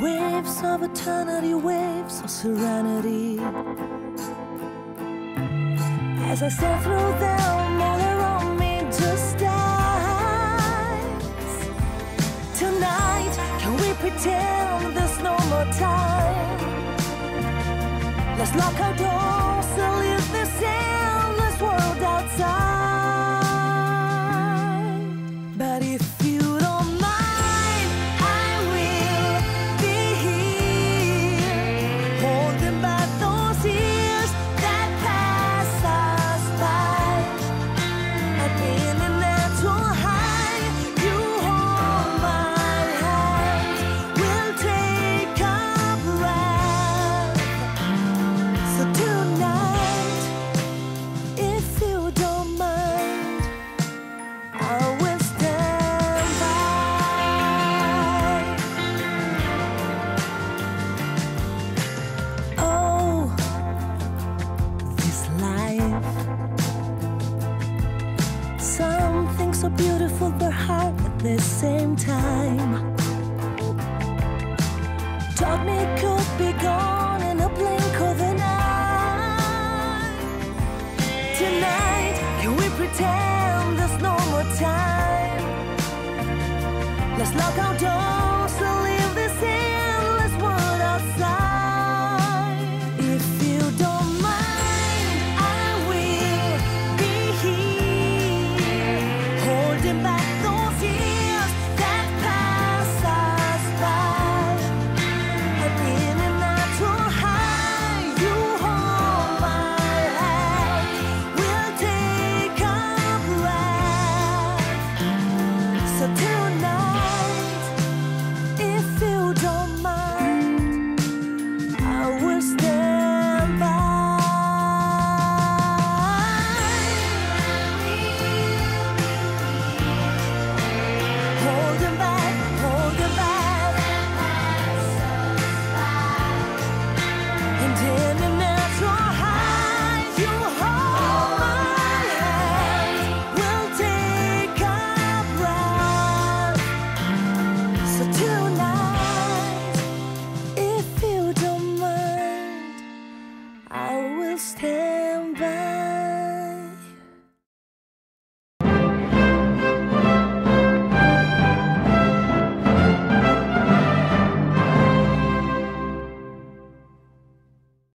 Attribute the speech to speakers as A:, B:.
A: Waves of eternity, waves of serenity. As I sail through them, all around me just dies. Tonight, can we pretend there's no more time? Let's lock our doors. Beautiful but hard at the same time. Taught me could be gone in a blink of an eye. Tonight, can we pretend there's no more time? Let's lock our doors 怎么办？